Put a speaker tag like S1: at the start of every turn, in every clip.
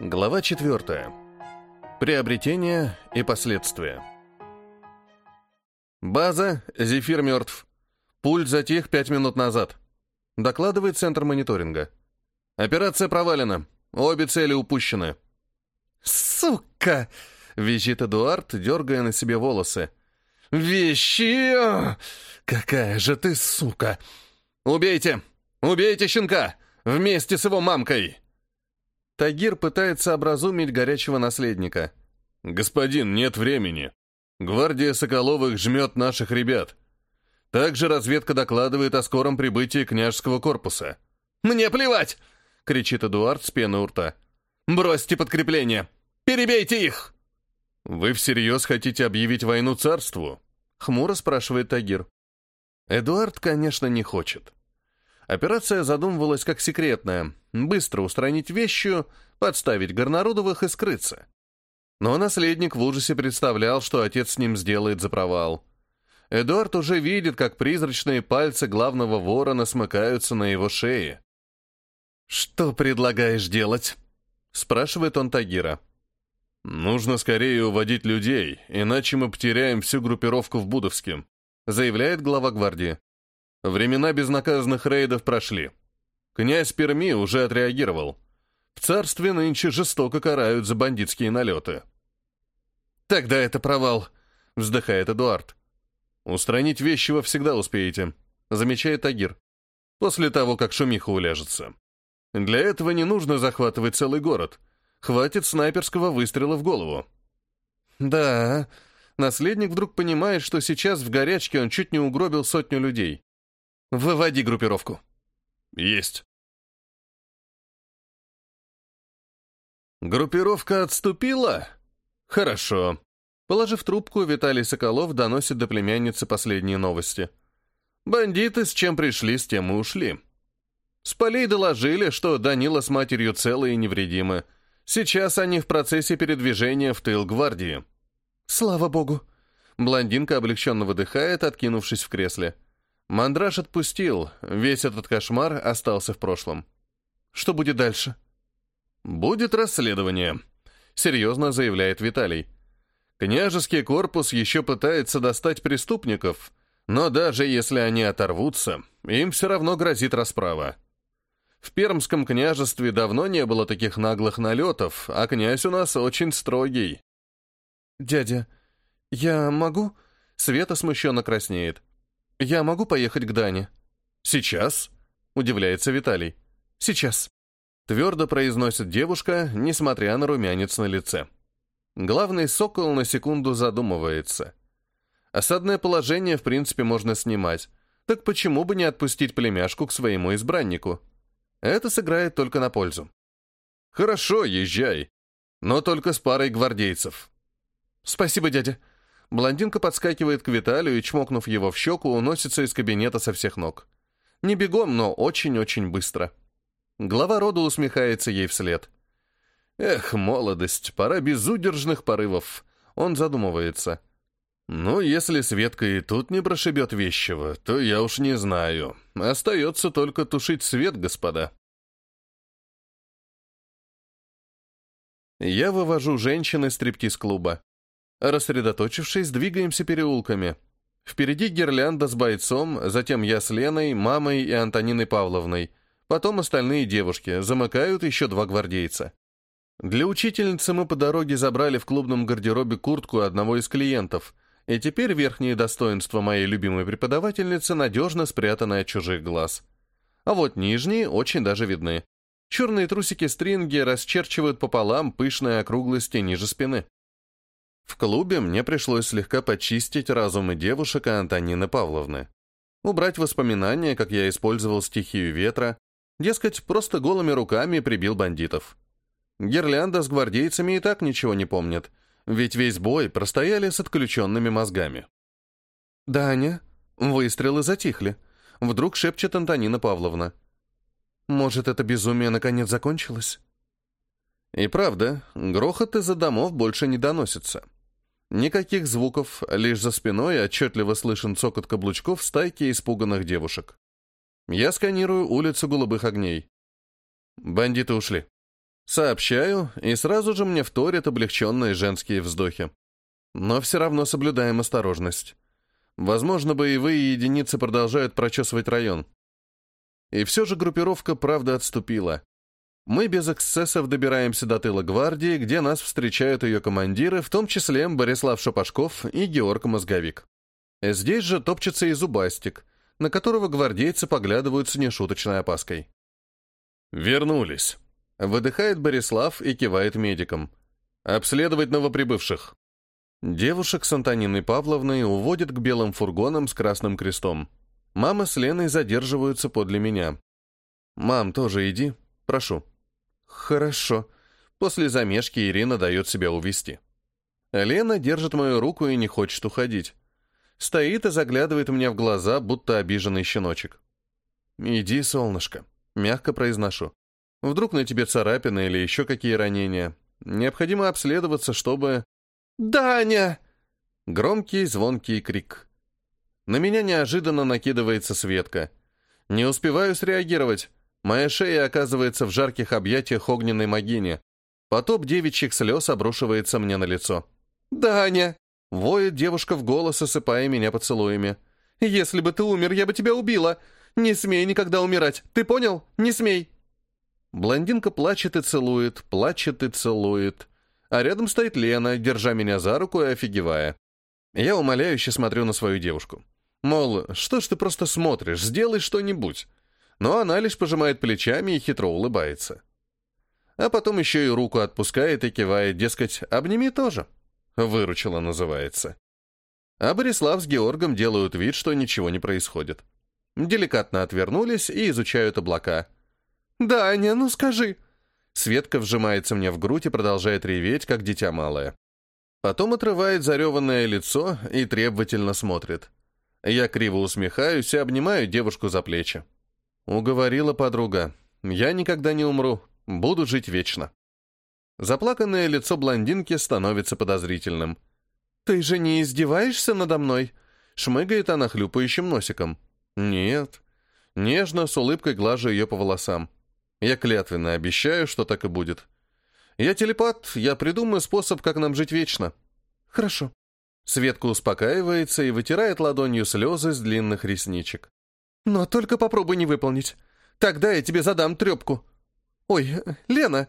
S1: Глава 4. Приобретение и последствия. База, Зефир мертв. Пульт затих пять минут назад. Докладывает центр мониторинга. Операция провалена. Обе цели упущены.
S2: «Сука!» — визжит Эдуард, дергая на себе волосы. «Вещи! Какая же ты сука!»
S1: «Убейте! Убейте щенка! Вместе с его мамкой!» Тагир пытается образумить горячего наследника. «Господин, нет времени. Гвардия Соколовых жмет наших ребят. Также разведка докладывает о скором прибытии княжеского корпуса».
S2: «Мне плевать!»
S1: — кричит Эдуард с пены у рта.
S2: «Бросьте подкрепление! Перебейте их!»
S1: «Вы всерьез хотите объявить войну царству?» — хмуро спрашивает Тагир. Эдуард, конечно, не хочет. Операция задумывалась как секретная — быстро устранить вещью, подставить Горнарудовых и скрыться. Но наследник в ужасе представлял, что отец с ним сделает за провал. Эдуард уже видит, как призрачные пальцы главного ворона смыкаются на его шее.
S2: «Что предлагаешь делать?» — спрашивает он Тагира.
S1: «Нужно скорее уводить людей, иначе мы потеряем всю группировку в Будовске», заявляет глава гвардии. Времена безнаказанных рейдов прошли. Князь Перми уже отреагировал. В царстве нынче жестоко карают за бандитские налеты.
S2: «Тогда это провал», — вздыхает Эдуард.
S1: «Устранить Вещего всегда успеете», — замечает Агир. «После того, как шумиха уляжется. Для этого не нужно захватывать целый город. Хватит снайперского выстрела в голову».
S2: «Да», Наследник вдруг понимает, что сейчас в горячке он чуть не угробил сотню людей. Выводи группировку.
S1: Есть. Группировка отступила? Хорошо.
S2: Положив трубку, Виталий Соколов доносит до племянницы последние новости.
S1: Бандиты с чем пришли, с тем и ушли. С полей доложили, что Данила с матерью целы и невредимы. Сейчас они в процессе передвижения в тыл гвардии.
S2: Слава богу.
S1: Блондинка облегченно выдыхает, откинувшись в кресле. Мандраж отпустил, весь этот кошмар остался в прошлом.
S2: Что будет дальше?
S1: Будет расследование, серьезно заявляет Виталий. Княжеский корпус еще пытается достать преступников, но даже если они оторвутся, им все равно грозит расправа. В Пермском княжестве давно не было таких наглых налетов, а князь у нас очень строгий.
S2: «Дядя, я могу?» Света смущенно краснеет. «Я могу поехать к Дане?»
S1: «Сейчас?» — удивляется Виталий.
S2: «Сейчас», —
S1: твердо произносит девушка, несмотря на румянец на лице. Главный сокол на секунду задумывается. Осадное положение, в принципе, можно снимать. Так почему бы не отпустить племяшку к своему избраннику? Это сыграет только на пользу. «Хорошо, езжай. Но только с парой гвардейцев».
S2: «Спасибо, дядя», Блондинка подскакивает к Виталию и, чмокнув его в щеку, уносится из кабинета со всех ног. Не бегом, но очень-очень быстро. Глава рода усмехается ей вслед.
S1: «Эх, молодость, пора безудержных порывов». Он задумывается. «Ну, если Светка и тут не прошибет вещего, то я уж не знаю. Остается только тушить свет, господа».
S2: Я вывожу женщин из стриптиз-клуба. Рассредоточившись, двигаемся переулками. Впереди гирлянда с бойцом, затем я с Леной, мамой и Антониной Павловной. Потом остальные девушки, замыкают еще два гвардейца. Для учительницы мы по дороге забрали в клубном гардеробе куртку одного из клиентов, и теперь верхние достоинства моей любимой преподавательницы надежно спрятаны от чужих глаз. А вот нижние очень даже видны. Черные трусики-стринги расчерчивают пополам пышные округлости ниже спины. В клубе мне пришлось слегка почистить разумы девушек и Антонины Павловны. Убрать воспоминания, как я использовал стихию ветра, дескать, просто голыми руками прибил бандитов. Гирлянда с гвардейцами и так ничего не помнит, ведь весь бой простояли с отключенными мозгами. «Даня, выстрелы затихли», — вдруг шепчет Антонина Павловна. «Может, это безумие наконец закончилось?» И правда, грохот из-за домов больше не доносится. Никаких звуков, лишь за спиной отчетливо слышен цокот каблучков стайки испуганных девушек. Я сканирую улицу голубых огней. Бандиты ушли.
S1: Сообщаю, и сразу же мне вторят облегченные женские вздохи. Но все равно соблюдаем осторожность. Возможно, боевые единицы продолжают прочесывать район. И все же группировка, правда, отступила. Мы без эксцессов добираемся до тыла гвардии, где нас встречают ее командиры, в том числе Борислав Шапошков и Георг Мозговик. Здесь же топчется и Зубастик, на которого гвардейцы поглядывают с нешуточной опаской. «Вернулись», — выдыхает Борислав и кивает медикам. «Обследовать новоприбывших». Девушек с Антониной Павловной уводят к белым фургонам с красным крестом. Мама с Леной задерживаются подле меня. «Мам, тоже иди. Прошу». «Хорошо». После замешки Ирина дает себя увести. Лена держит мою руку и не хочет уходить. Стоит и заглядывает мне в глаза, будто обиженный щеночек. «Иди, солнышко», — мягко произношу. «Вдруг на тебе царапины или еще какие ранения. Необходимо обследоваться, чтобы...» «Даня!» Громкий, звонкий крик. На меня неожиданно накидывается Светка. Не успеваю среагировать. Моя шея оказывается в жарких объятиях огненной могини. Потоп девичьих слез обрушивается мне на лицо. «Даня!» — воет девушка в голос, осыпая меня поцелуями. «Если бы ты умер, я бы тебя убила! Не смей никогда умирать! Ты понял? Не смей!» Блондинка плачет и целует, плачет и целует а рядом стоит Лена, держа меня за руку и офигевая. Я умоляюще смотрю на свою девушку. Мол, что ж ты просто смотришь, сделай что-нибудь. Но она лишь пожимает плечами и хитро улыбается. А потом еще и руку отпускает и кивает, дескать, обними тоже. Выручила называется. А Борислав с Георгом делают вид, что ничего не происходит. Деликатно отвернулись и изучают облака. «Даня, ну скажи, Светка вжимается мне в грудь и продолжает реветь, как дитя малое. Потом отрывает зареванное лицо и требовательно смотрит. Я криво усмехаюсь и обнимаю девушку за плечи. Уговорила подруга. Я никогда не умру. Буду жить вечно. Заплаканное лицо блондинки становится подозрительным. «Ты же не издеваешься надо мной?» Шмыгает она хлюпающим носиком. «Нет». Нежно, с улыбкой глажу ее по волосам. Я клятвенно обещаю, что так и будет. Я телепат, я придумаю способ, как нам жить вечно. Хорошо. Светка успокаивается и вытирает ладонью слезы с длинных ресничек. Но только попробуй не выполнить. Тогда я тебе задам трепку. Ой, Лена!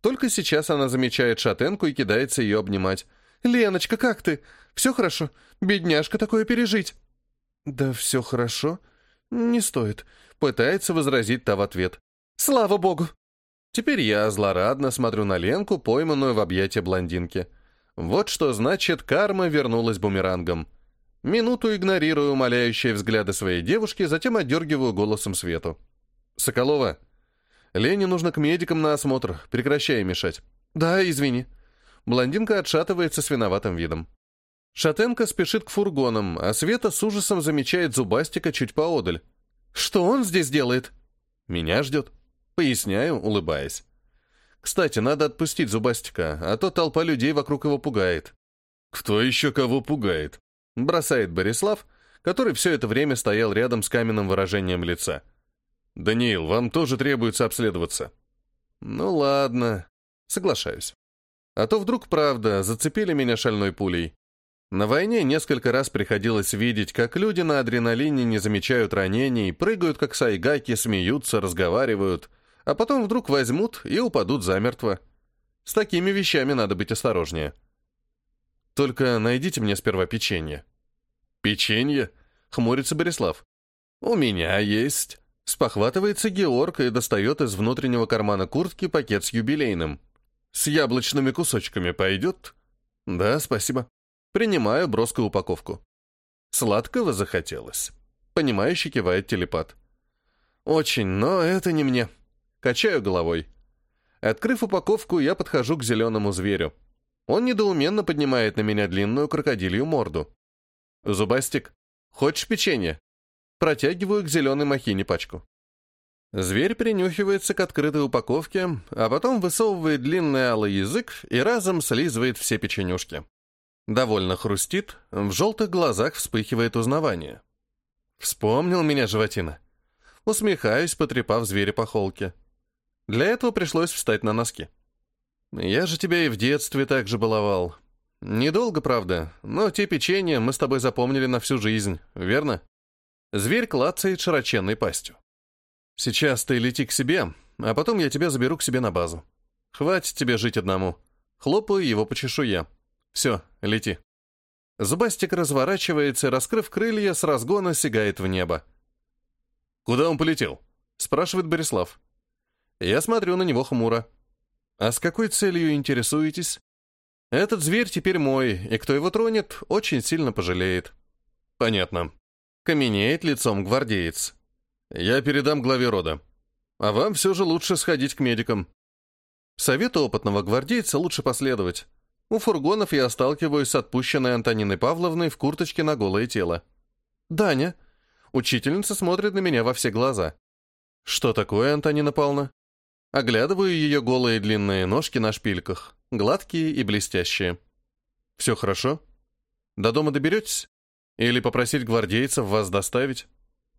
S1: Только сейчас она замечает шатенку и кидается ее обнимать. «Леночка, как ты? Все хорошо? Бедняжка такое пережить!» «Да все хорошо. Не стоит», — пытается возразить та в ответ. Слава богу!» Теперь я злорадно смотрю на Ленку, пойманную в объятия блондинки. Вот что значит карма вернулась бумерангом. Минуту игнорирую умоляющие взгляды своей девушки, затем отдергиваю голосом Свету. «Соколова, Лене нужно к медикам на осмотр, прекращай мешать». «Да, извини». Блондинка отшатывается с виноватым видом. Шатенка спешит к фургонам, а Света с ужасом замечает зубастика чуть поодаль. «Что он здесь делает?» «Меня ждет». Поясняю, улыбаясь. Кстати, надо отпустить Зубастика, а то толпа людей вокруг его пугает. Кто еще кого пугает? Бросает Борислав, который все это время стоял рядом с каменным выражением лица. «Даниил, вам тоже требуется обследоваться». «Ну ладно, соглашаюсь. А то вдруг, правда, зацепили меня шальной пулей. На войне несколько раз приходилось видеть, как люди на адреналине не замечают ранений, прыгают как сайгаки, смеются, разговаривают, а потом вдруг возьмут и упадут замертво. С такими вещами надо быть осторожнее. Только найдите мне сперва печенье. Печенье? Хмурится Борислав. У меня есть. Спохватывается Георг и достает из внутреннего кармана куртки пакет с юбилейным. С яблочными кусочками пойдет? Да, спасибо. Принимаю броскую упаковку. Сладкого захотелось. Понимающе кивает телепат. Очень, но это не мне. Качаю головой. Открыв упаковку, я подхожу к зеленому зверю. Он недоуменно поднимает на меня длинную крокодилью морду. «Зубастик, хочешь печенье?» Протягиваю к зеленой махине пачку. Зверь принюхивается к открытой упаковке, а потом высовывает длинный алый язык и разом слизывает все печенюшки. Довольно хрустит, в желтых глазах вспыхивает узнавание. Вспомнил меня животина. Усмехаюсь, потрепав зверя по холке.
S2: Для этого пришлось встать на носки. Я же тебя и в детстве так же баловал. Недолго, правда, но те печенья мы с тобой запомнили на всю жизнь, верно? Зверь клацает широченной пастью. Сейчас ты лети к себе, а потом я тебя заберу к себе на базу. Хватит тебе жить одному. Хлопаю его по чешуе. Все, лети. Зубастик разворачивается, раскрыв крылья, с разгона сигает в небо. «Куда он полетел?» — спрашивает Борислав. Я смотрю на него хмуро. «А с какой целью интересуетесь?» «Этот зверь теперь мой, и кто его тронет, очень сильно пожалеет». «Понятно». Каменеет лицом гвардеец. «Я передам главе рода. А вам все же лучше сходить к медикам. Совету опытного гвардейца лучше последовать. У фургонов я сталкиваюсь с отпущенной Антониной Павловной в курточке на голое тело. «Даня!» Учительница смотрит на меня во все глаза. «Что такое, Антонина Павловна?» Оглядываю ее голые длинные ножки на шпильках, гладкие и блестящие. «Все хорошо? До дома доберетесь? Или попросить гвардейцев вас доставить?»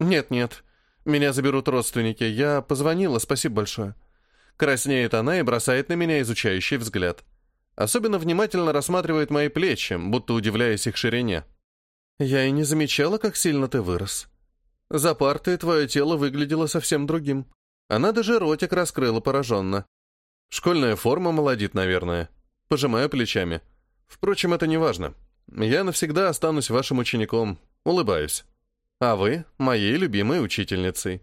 S2: «Нет-нет, меня заберут родственники. Я позвонила, спасибо большое». Краснеет она и бросает на меня изучающий взгляд. Особенно внимательно рассматривает мои плечи, будто удивляясь их ширине. Я и не замечала, как сильно ты вырос. За партой твое тело выглядело совсем другим. Она даже ротик раскрыла пораженно. Школьная форма молодит, наверное. Пожимаю плечами. Впрочем, это не важно. Я навсегда останусь вашим учеником. Улыбаюсь. А вы — моей любимой учительницей.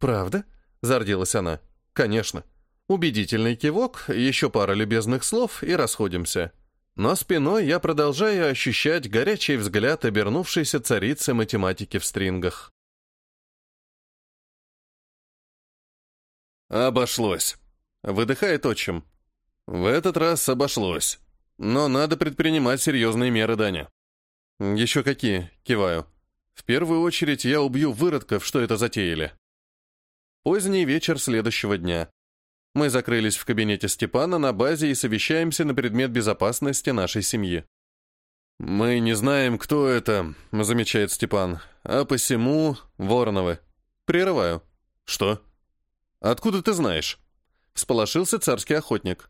S2: «Правда?» — зарделась она. «Конечно. Убедительный кивок, еще пара любезных слов и расходимся. Но спиной я продолжаю ощущать горячий взгляд обернувшейся царицы математики в стрингах.
S1: «Обошлось», — выдыхает отчим. «В этот раз обошлось. Но надо предпринимать серьезные меры, Даня».
S2: «Еще какие?» — киваю. «В первую очередь я убью выродков, что это затеяли». Поздний вечер следующего дня. Мы закрылись в кабинете Степана на базе и совещаемся на предмет безопасности нашей семьи.
S1: «Мы не знаем, кто это», — замечает Степан, «а посему Вороновы».
S2: Прерываю.
S1: «Что? Откуда ты знаешь?»
S2: Всполошился царский охотник.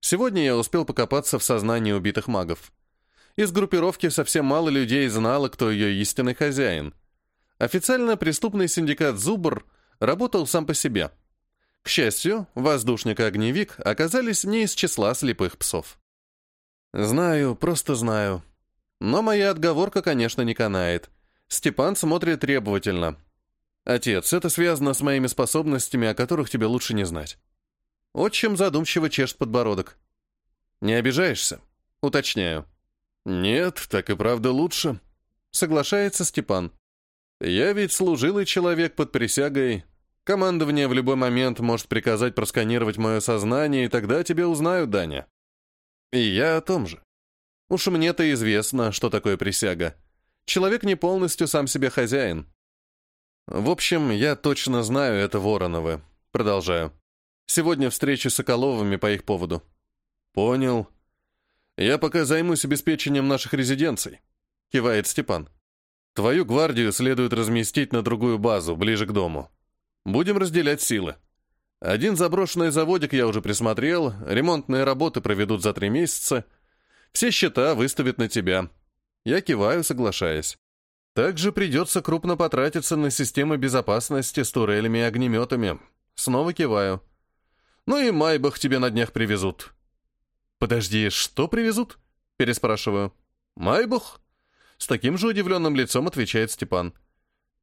S2: Сегодня я успел покопаться в сознании убитых магов. Из группировки совсем мало людей знало, кто ее истинный хозяин. Официально преступный синдикат «Зубр» работал сам по себе — к счастью, воздушник и огневик оказались не из числа слепых псов. Знаю, просто знаю. Но моя отговорка, конечно, не канает. Степан смотрит требовательно. Отец, это связано с моими способностями, о которых тебе лучше не знать. Отчим задумчиво чешет подбородок. Не обижаешься? Уточняю.
S1: Нет, так и правда лучше.
S2: Соглашается Степан. Я ведь служилый человек под присягой, Командование в любой момент может приказать просканировать мое сознание, и тогда тебя узнают, Даня. И я о том же. Уж мне-то известно, что такое присяга. Человек не полностью сам себе хозяин. В общем, я точно знаю это Вороновы. Продолжаю. Сегодня встречу с Соколовыми по их поводу.
S1: Понял. Я пока займусь обеспечением наших резиденций. Кивает Степан. Твою гвардию следует разместить на другую базу, ближе к дому. Будем разделять силы. Один заброшенный заводик я уже присмотрел, ремонтные работы проведут за три месяца. Все счета выставят на тебя. Я киваю, соглашаясь. Также придется крупно потратиться на системы безопасности с турелями и огнеметами. Снова киваю. Ну и Майбах тебе на днях привезут.
S2: Подожди, что привезут? Переспрашиваю.
S1: Майбах?
S2: С таким же удивленным лицом отвечает Степан.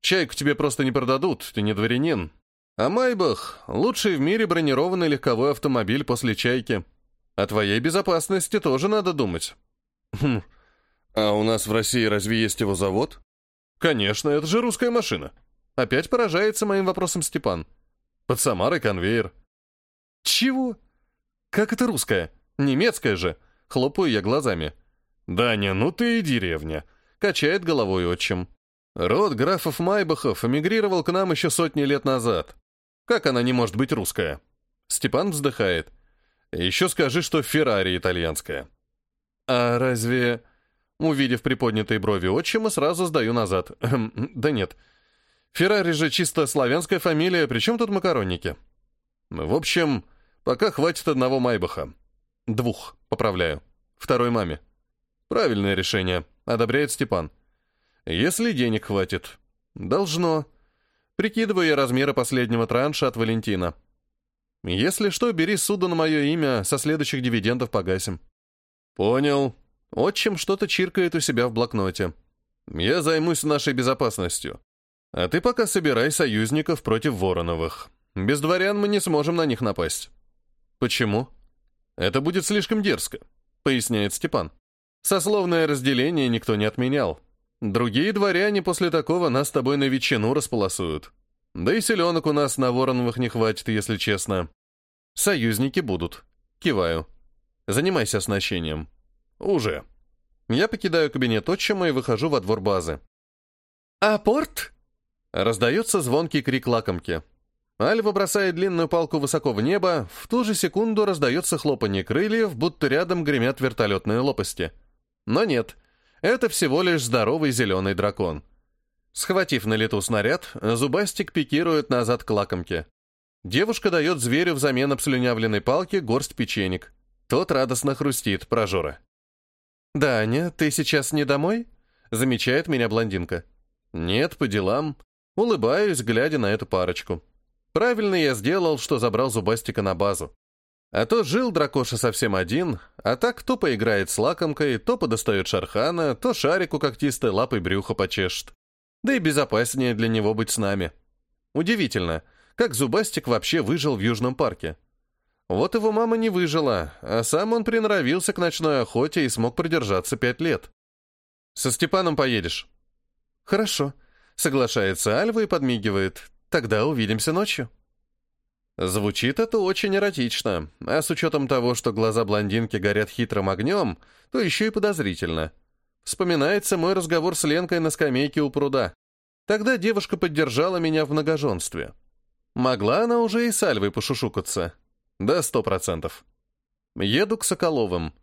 S2: Чайку тебе просто не продадут, ты не дворянин. А Майбах — лучший в мире бронированный легковой автомобиль после чайки. О твоей безопасности тоже надо думать.
S1: Хм. А у нас в России разве есть его завод?
S2: Конечно, это же русская машина. Опять поражается моим вопросом Степан. Под Самарой конвейер. Чего? Как это русская? Немецкая же. Хлопаю я глазами.
S1: «Даня, ну ты и деревня», —
S2: качает головой отчим. Род графов Майбахов эмигрировал к нам еще сотни лет назад. Как она не может быть русская? Степан вздыхает. Еще скажи, что Феррари итальянская. А разве... Увидев приподнятые брови отчима, сразу сдаю назад. да нет. Феррари же чисто славянская фамилия, причем тут макаронники?
S1: В общем, пока хватит одного Майбаха. Двух, поправляю. Второй маме. Правильное решение, одобряет Степан. Если денег хватит. Должно. Прикидываю я размеры последнего транша от Валентина. Если что, бери суду на мое имя, со следующих дивидендов погасим. Понял. Отчим что-то чиркает у себя в блокноте. Я займусь нашей безопасностью. А ты пока собирай союзников против Вороновых. Без дворян мы не сможем на них напасть. Почему? Это будет слишком дерзко, поясняет Степан. Сословное разделение никто не отменял. Другие дворяне после такого нас с тобой на ветчину располосуют. Да и селенок у нас на Вороновых не хватит, если честно. Союзники будут. Киваю. Занимайся оснащением. Уже. Я покидаю кабинет отчима и выхожу во двор базы. «Апорт?» Раздается звонкий крик лакомки. Альва бросает длинную палку высоко в небо, в ту же секунду раздается хлопанье крыльев, будто рядом гремят вертолетные лопасти. Но нет, это всего лишь здоровый зеленый дракон. Схватив на лету снаряд, зубастик пикирует назад к лакомке. Девушка дает зверю взамен обслюнявленной палки горсть печенек. Тот радостно хрустит, прожора. «Даня, ты сейчас не домой?» — замечает меня блондинка. «Нет, по делам». Улыбаюсь, глядя на эту парочку. Правильно я сделал, что забрал Зубастика на базу. А то жил дракоша совсем один, а так то поиграет с лакомкой, то подостает шархана, то шарику когтистой лапой брюхо почешет. Да и безопаснее для него быть с нами. Удивительно, как Зубастик вообще выжил в Южном парке. Вот его мама не выжила, а сам он приноровился к ночной охоте и смог продержаться пять лет. «Со Степаном поедешь?» «Хорошо», — соглашается Альва и подмигивает. «Тогда увидимся ночью». Звучит это очень эротично, а с учетом того, что глаза блондинки горят хитрым огнем, то еще и подозрительно. Вспоминается мой разговор с Ленкой на скамейке у пруда. Тогда девушка поддержала меня в многоженстве. Могла она уже и с Альвой пошушукаться. Да, сто процентов. Еду к Соколовым.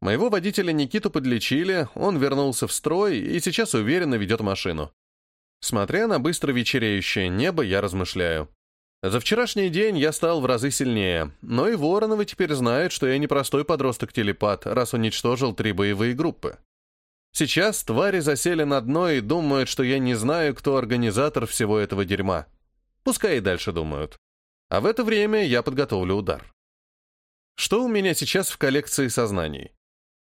S1: Моего водителя Никиту подлечили, он вернулся в строй и сейчас уверенно ведет машину. Смотря на быстро вечереющее небо, я размышляю. За вчерашний день я стал в разы сильнее, но и Вороновы теперь знают, что я не простой подросток-телепат, раз уничтожил три боевые группы. Сейчас твари засели на дно и думают, что я не знаю, кто организатор всего этого дерьма. Пускай и дальше думают. А в это время я подготовлю удар. Что у меня сейчас в коллекции сознаний?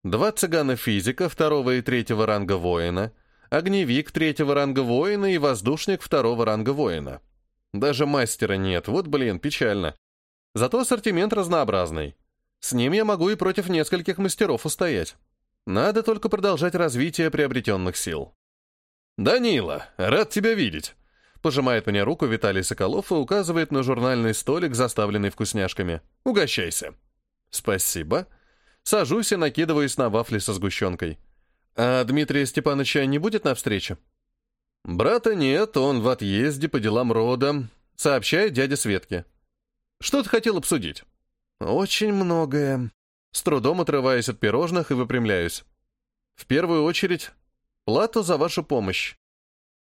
S1: Два цыгана-физика второго и третьего ранга воина, огневик третьего ранга воина и воздушник второго ранга воина. Даже мастера нет, вот, блин, печально. Зато ассортимент разнообразный. С ним я могу и против нескольких мастеров устоять. Надо только продолжать развитие приобретенных сил. «Данила, рад тебя видеть!» Пожимает мне руку Виталий Соколов и указывает на журнальный столик, заставленный вкусняшками. «Угощайся». «Спасибо». Сажусь и накидываюсь на вафли со сгущенкой. «А Дмитрия Степановича не будет на встрече?» «Брата нет, он в отъезде по делам рода», — сообщает дядя Светке. «Что ты хотел обсудить?» «Очень многое». С трудом отрываясь от пирожных и выпрямляюсь. «В первую очередь, плату за вашу помощь.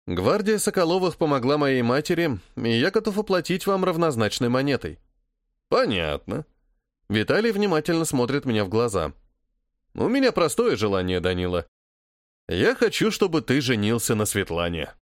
S1: Гвардия Соколовых помогла моей матери, и я готов оплатить вам равнозначной монетой». «Понятно». Виталий внимательно смотрит мне в глаза. «У меня простое желание, Данила. Я хочу, чтобы ты женился на Светлане».